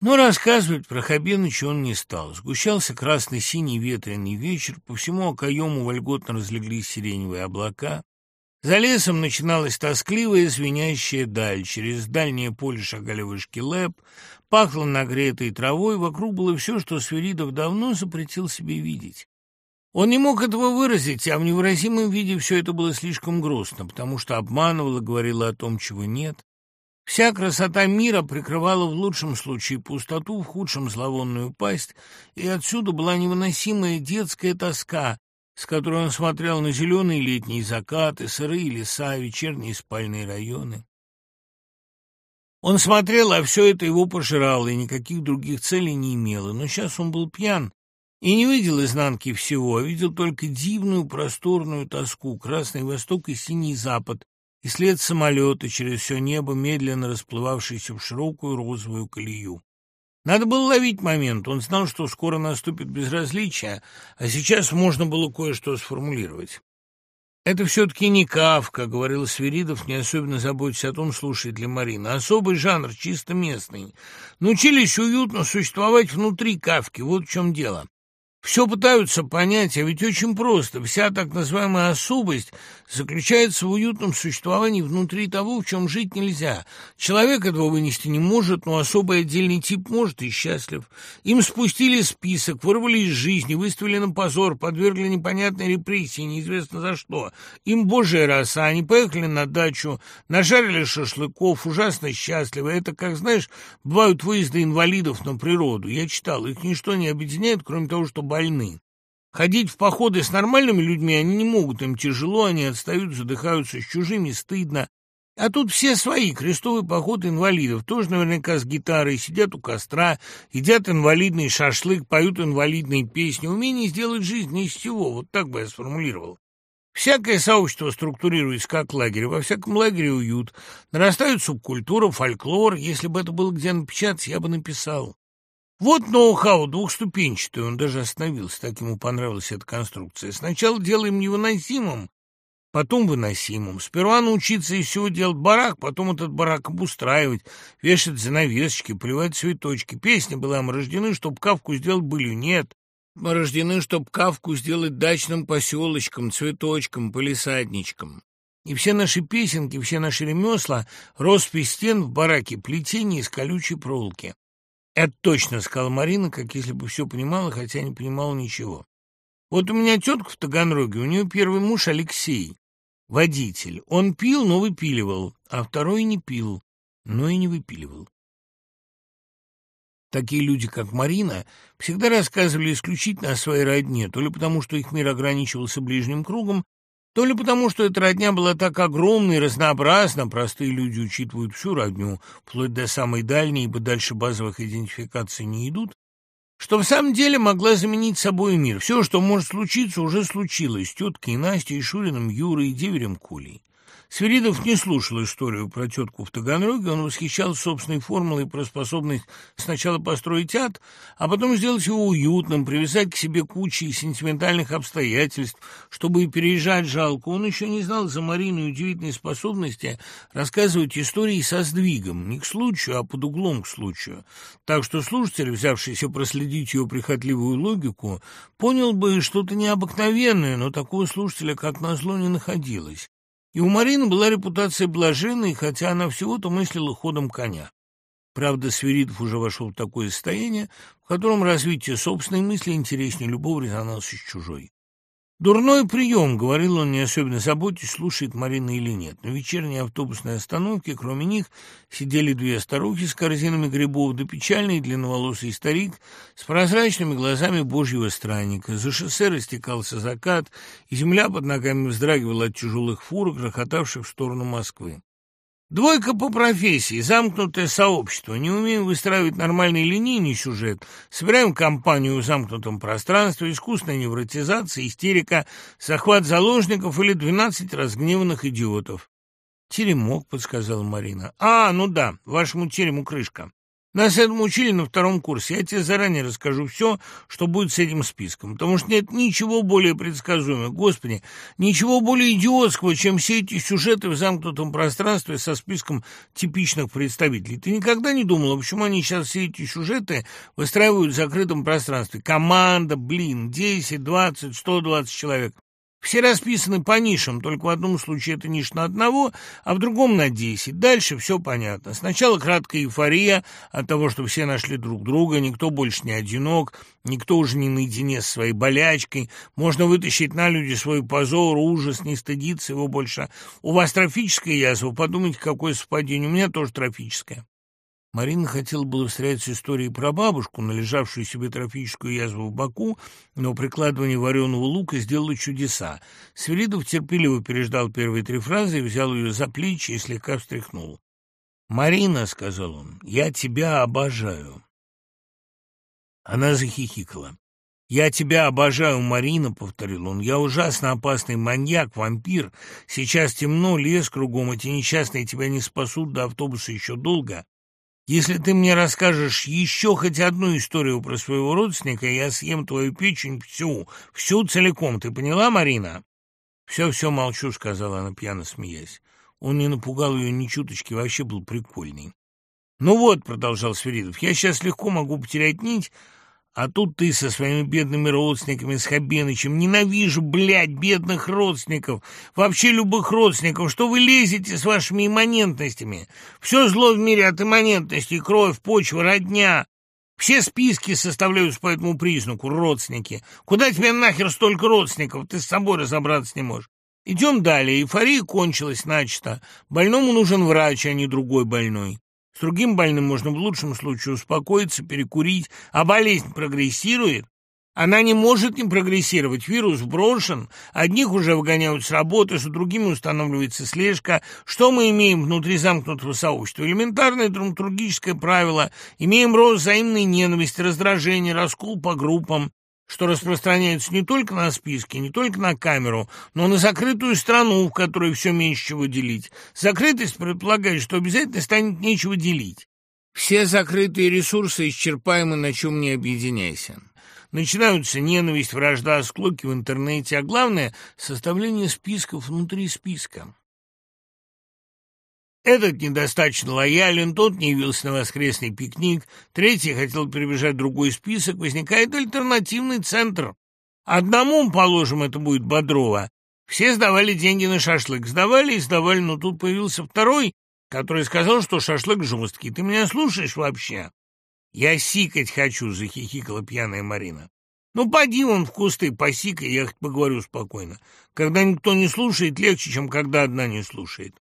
Но рассказывать про Хабеныча он не стал. Сгущался красный-синий ветреный вечер, по всему окоему вольготно разлеглись сиреневые облака. За лесом начиналась тоскливая звенящая даль. Через дальнее поле шагали вышки лэп, пахло нагретой травой, вокруг было все, что Сверидов давно запретил себе видеть. Он не мог этого выразить, а в невыразимом виде все это было слишком грустно, потому что обманывало, говорило о том, чего нет. Вся красота мира прикрывала в лучшем случае пустоту, в худшем зловонную пасть, и отсюда была невыносимая детская тоска, с которой он смотрел на зеленые летние закаты, сырые леса, вечерние спальные районы. Он смотрел, а все это его пожирало, и никаких других целей не имело. Но сейчас он был пьян и не видел изнанки всего, а видел только дивную просторную тоску, красный восток и синий запад, и след самолета через все небо, медленно расплывавшийся в широкую розовую колею. Надо было ловить момент. Он знал, что скоро наступит безразличие, а сейчас можно было кое-что сформулировать. «Это все-таки не Кавка», — говорил Свиридов, не особенно заботясь о том, слушает ли Марина. «Особый жанр, чисто местный. Научились уютно существовать внутри Кавки, вот в чем дело. Все пытаются понять, а ведь очень просто. Вся так называемая особость заключается в уютном существовании внутри того, в чем жить нельзя. Человек этого вынести не может, но особый отдельный тип может и счастлив. Им спустили список, вырвали из жизни, выставили на позор, подвергли непонятной репрессии, неизвестно за что. Им божья роса, они поехали на дачу, нажарили шашлыков, ужасно счастливы. Это, как знаешь, бывают выезды инвалидов на природу. Я читал, их ничто не объединяет, кроме того, что больны. Ходить в походы с нормальными людьми они не могут, им тяжело, они отстают, задыхаются, с чужими стыдно. А тут все свои, крестовый поход инвалидов, тоже наверняка с гитарой, сидят у костра, едят инвалидный шашлык, поют инвалидные песни. Умение сделать жизнь не из всего, вот так бы я сформулировал. Всякое сообщество структурируется как лагерь, во всяком лагере уют. Нарастают субкультура, фольклор. Если бы это было где напечатать, я бы написал. Вот ноу-хау двухступенчатый, он даже остановился, так ему понравилась эта конструкция. Сначала делаем невыносимым, потом выносимым. Сперва научиться из всего делать барак, потом этот барак обустраивать, вешать занавесочки, поливать цветочки. Песня была «Мы рождены, чтоб кавку сделать былью». Нет, мы рождены, чтоб кавку сделать дачным поселочком, цветочком, полисадничком. И все наши песенки, все наши ремесла — роспись стен в бараке, плетение из колючей проволоки. «Это точно», — сказала Марина, как если бы все понимала, хотя не понимала ничего. «Вот у меня тетка в Таганроге, у нее первый муж Алексей, водитель. Он пил, но выпиливал, а второй не пил, но и не выпиливал». Такие люди, как Марина, всегда рассказывали исключительно о своей родне, то ли потому, что их мир ограничивался ближним кругом, то ли потому, что эта родня была так огромна и разнообразна, простые люди учитывают всю родню, вплоть до самой дальней, ибо дальше базовых идентификаций не идут, что в самом деле могла заменить собой мир. Все, что может случиться, уже случилось с теткой Настей, Шуриным, Юрой и деверем Колей. Свиридов не слушал историю про тетку в Таганроге, он восхищался собственной формулой про способность сначала построить ад, а потом сделать его уютным, привязать к себе кучей сентиментальных обстоятельств, чтобы и переезжать жалко. Он еще не знал за Мариной удивительной способности рассказывать истории со сдвигом, не к случаю, а под углом к случаю. Так что слушатель, взявшийся проследить ее прихотливую логику, понял бы что-то необыкновенное, но такого слушателя, как назло, не находилось. И у Марины была репутация блаженной, хотя она всего-то мыслила ходом коня. Правда, Свиридов уже вошел в такое состояние, в котором развитие собственной мысли интереснее любого резонанса с чужой. «Дурной прием», — говорил он, не особенно заботясь, слушает Марина или нет. На вечерней автобусной остановке, кроме них, сидели две старухи с корзинами грибов, да печальный длинноволосый старик с прозрачными глазами божьего странника. За шоссе растекался закат, и земля под ногами вздрагивала от тяжелых фур, грохотавших в сторону Москвы. Двойка по профессии, замкнутое сообщество. Не умеем выстраивать нормальный линейный сюжет. Собираем компанию в замкнутом пространстве, искусственная невротизация, истерика, захват заложников или двенадцать разгневанных идиотов. «Теремок», — подсказала Марина. «А, ну да, вашему терему крышка». Нас этому учили на втором курсе. Я тебе заранее расскажу все, что будет с этим списком, потому что нет ничего более предсказуемого, господи, ничего более идиотского, чем все эти сюжеты в замкнутом пространстве со списком типичных представителей. Ты никогда не думала, почему они сейчас все эти сюжеты выстраивают в закрытом пространстве? Команда, блин, 10, 20, 120 человек. Все расписаны по нишам, только в одном случае это ниша на одного, а в другом на десять. Дальше все понятно. Сначала краткая эйфория от того, что все нашли друг друга, никто больше не одинок, никто уже не наедине с своей болячкой, можно вытащить на люди свой позор, ужас, не стыдиться его больше. У вас трофическая язва, подумайте, какое совпадение, у меня тоже трофическое. Марина хотела было встрять с историей про бабушку, належавшую себе трофическую язву в боку, но прикладывание вареного лука сделало чудеса. Свиридов терпеливо переждал первые три фразы и взял ее за плечи и слегка встряхнул. «Марина», — сказал он, — «я тебя обожаю». Она захихикала. «Я тебя обожаю, Марина», — повторил он. «Я ужасно опасный маньяк, вампир. Сейчас темно, лес кругом, эти несчастные тебя не спасут, до автобуса еще долго. Если ты мне расскажешь еще хоть одну историю про своего родственника, я съем твою печень всю, всю целиком. Ты поняла, Марина?» «Все-все, молчу», — сказала она, пьяно смеясь. Он не напугал ее ни чуточки, вообще был прикольный. «Ну вот», — продолжал Сверидов, — «я сейчас легко могу потерять нить, а тут ты со своими бедными родственниками, с Хабенычем. Ненавижу, блядь, бедных родственников. Вообще любых родственников. Что вы лезете с вашими имманентностями? Все зло в мире от имманентности. Кровь, почва, родня. Все списки составляются по этому признаку, родственники. Куда тебе нахер столько родственников? Ты с собой разобраться не можешь. Идем далее. Эйфория кончилась начисто. Больному нужен врач, а не другой больной. С другим больным можно в лучшем случае успокоиться, перекурить, а болезнь прогрессирует. Она не может не прогрессировать. Вирус брошен, одних уже выгоняют с работы, с другими устанавливается слежка. Что мы имеем внутри замкнутого сообщества? Элементарное драматургическое правило. Имеем рост взаимной ненависти, раздражения, раскол по группам что распространяется не только на списки, не только на камеру, но на закрытую страну, в которой все меньше чего делить. Закрытость предполагает, что обязательно станет нечего делить. Все закрытые ресурсы исчерпаемы, на чем не объединяйся. Начинаются ненависть, вражда, склоки в интернете, а главное — составление списков внутри списка. Этот недостаточно лоялен, тот не явился на воскресный пикник, третий хотел перебежать другой список, возникает альтернативный центр. Одному, положим, это будет Бодрова. Все сдавали деньги на шашлык, сдавали и сдавали, но тут появился второй, который сказал, что шашлык жесткий. Ты меня слушаешь вообще? Я сикать хочу, захихикала пьяная Марина. Ну, поди он в кусты, посикай, я хоть поговорю спокойно. Когда никто не слушает, легче, чем когда одна не слушает.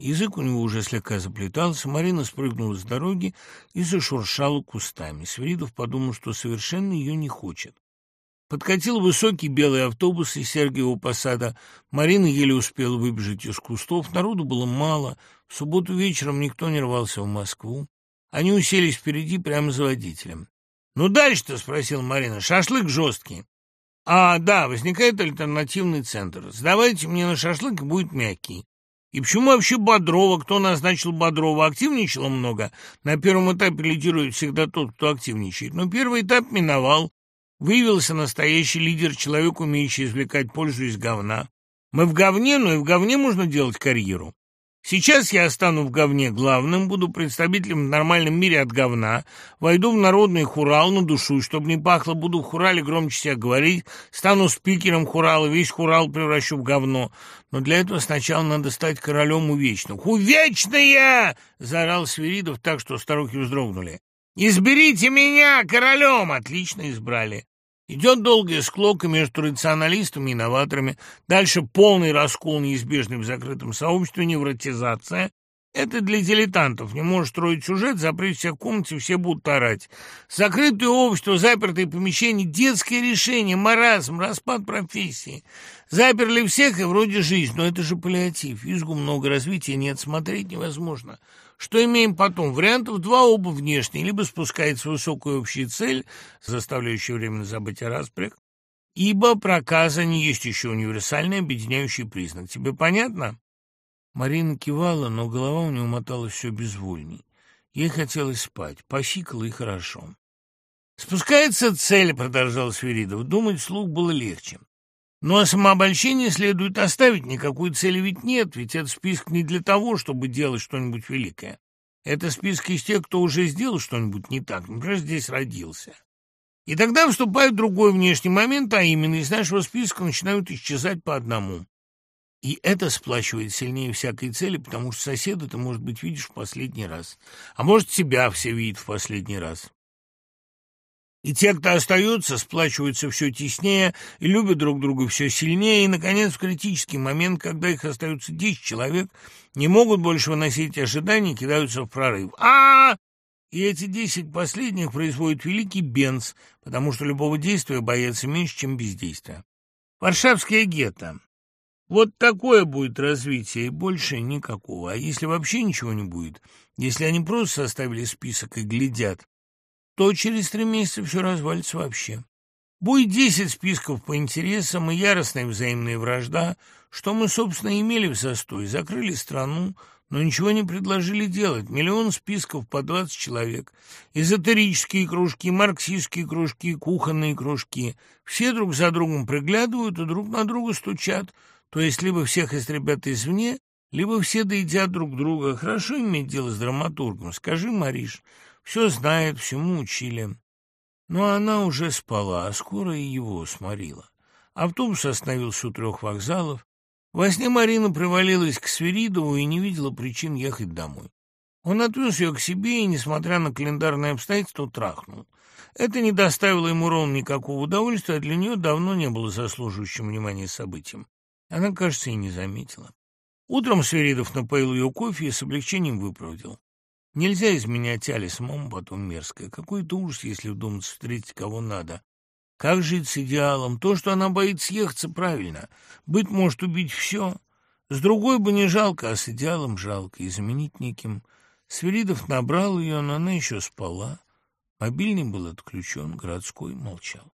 Язык у него уже слегка заплетался, Марина спрыгнула с дороги и зашуршала кустами. Свиридов подумал, что совершенно ее не хочет. Подкатил высокий белый автобус из Сергиева посада. Марина еле успела выбежать из кустов. Народу было мало. В субботу вечером никто не рвался в Москву. Они уселись впереди прямо за водителем. «Ну дальше-то?» — спросил Марина. «Шашлык жесткий». «А, да, возникает альтернативный центр. Сдавайте мне на шашлык, будет мягкий. И почему вообще Бодрова? Кто назначил Бодрова? Активничало много. На первом этапе лидирует всегда тот, кто активничает. Но первый этап миновал. Выявился настоящий лидер, человек, умеющий извлекать пользу из говна. Мы в говне, но и в говне можно делать карьеру. Сейчас я стану в говне главным, буду представителем в нормальном мире от говна, войду в народный хурал на душу, чтобы не пахло, буду в хурале громче себя говорить, стану спикером хурала, весь хурал превращу в говно. Но для этого сначала надо стать королем увечных. «Увечная!» — заорал Свиридов так, что старухи вздрогнули. «Изберите меня королем!» Отлично избрали. Идет долгая склока между рационалистами и новаторами. Дальше полный раскол, неизбежный в закрытом сообществе, невротизация. Это для дилетантов. Не можешь строить сюжет, запрыть всех в комнате, все будут орать. Закрытое общество, запертые помещения, детское решение, маразм, распад профессии. Заперли всех, и вроде жизнь, но это же паллиатив. Изгу много, развития нет, смотреть невозможно. Что имеем потом? Вариантов два, оба внешние. Либо спускается высокая общая цель, заставляющая временно забыть о распрях, ибо проказа не есть еще универсальный объединяющий признак. Тебе понятно? Марина кивала, но голова у нее моталась все безвольней. Ей хотелось спать, посикало и хорошо. «Спускается цель», — продолжал Свиридов. Думать вслух было легче. Но самообольщение следует оставить, никакой цели ведь нет, ведь этот список не для того, чтобы делать что-нибудь великое. Это список из тех, кто уже сделал что-нибудь не так, например, здесь родился. И тогда вступает другой внешний момент, а именно из нашего списка начинают исчезать по одному. И это сплачивает сильнее всякой цели, потому что соседа ты, может быть, видишь в последний раз. А может, себя все видят в последний раз. И те, кто остается, сплачиваются все теснее и любят друг друга все сильнее, и, наконец, в критический момент, когда их остается десять человек, не могут больше выносить ожиданий, кидаются в прорыв. а, -а, -а! И эти десять последних производят великий бенз, потому что любого действия боятся меньше, чем бездействия. Варшавское гетто. Вот такое будет развитие, и больше никакого. А если вообще ничего не будет, если они просто составили список и глядят, то через три месяца все развалится вообще. Будет десять списков по интересам и яростная взаимная вражда, что мы, собственно, имели в застой. Закрыли страну, но ничего не предложили делать. Миллион списков по двадцать человек. Эзотерические кружки, марксистские кружки, кухонные кружки. Все друг за другом приглядывают и друг на друга стучат. То есть либо всех из ребят извне, либо все доедят друг друга. Хорошо иметь дело с драматургом. Скажи, Мариш, все знает, всему учили. Но она уже спала, а скоро и его сморила. Автобус остановился у трех вокзалов. Во сне Марина привалилась к Свиридову и не видела причин ехать домой. Он отвез ее к себе и, несмотря на календарные обстоятельства, трахнул. Это не доставило ему ровно никакого удовольствия, а для нее давно не было заслуживающим внимания событием. Она, кажется, и не заметила. Утром Свиридов напоил ее кофе и с облегчением выпроводил. Нельзя изменять Али самому потом мерзкое. Какой-то ужас, если вдуматься встретить кого надо. Как жить с идеалом? То, что она боится съехаться, правильно. Быть может убить все. С другой бы не жалко, а с идеалом жалко. И заменить неким. Свиридов набрал ее, но она еще спала. Мобильный был отключен, городской молчал.